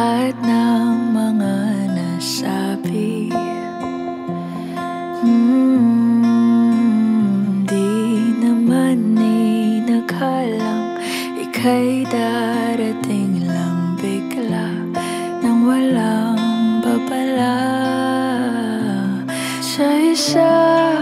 lahat ng mga nasabi. Hmm, Di naman inakalang ika'y darating lang bigla Nang walang babala. Sa isang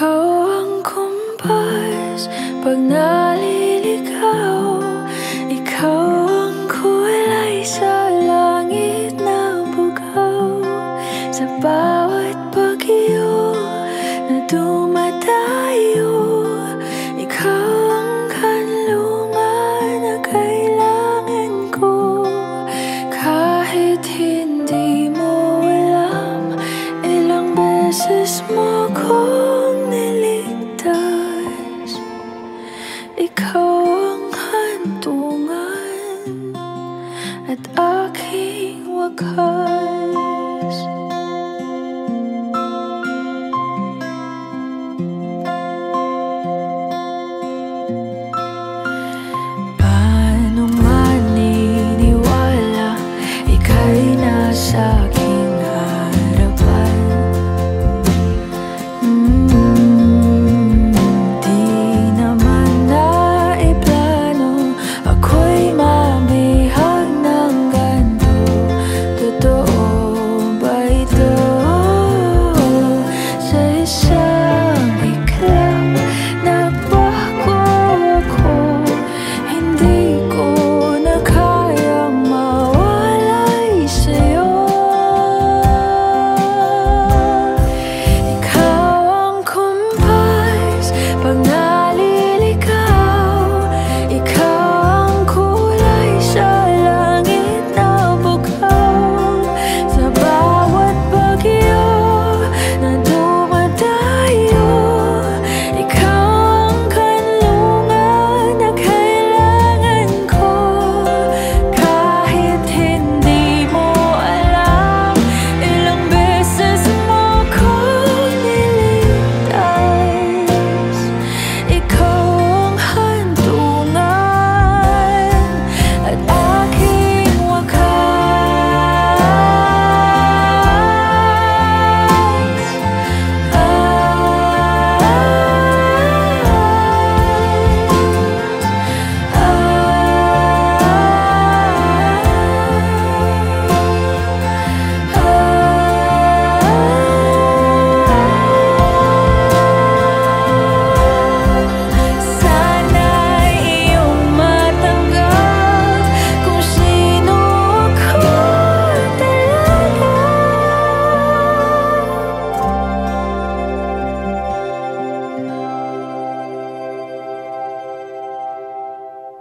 Ikaw ang kumpas pag naliligaw. Ikaw ang kulay sa langit na bugaw. Sa bawat bagyo na dumadayo Ikaw ang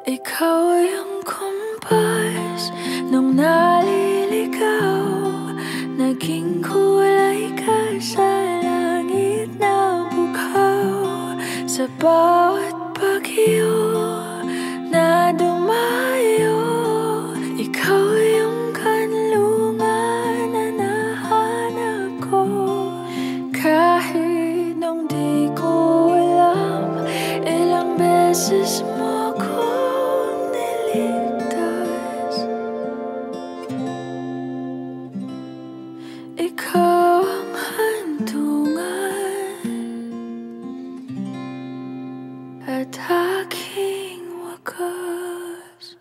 Ikaw yung kumpas nung naliligaw. Naging kulay ka sa langit na bukaw. Sa bawat attacking workers.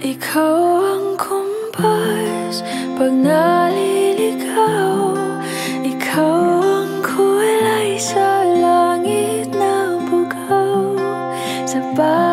Ikaw ang kumpas pag naliligaw Ikaw ang kulay sa langit na bugaw. Sa bahay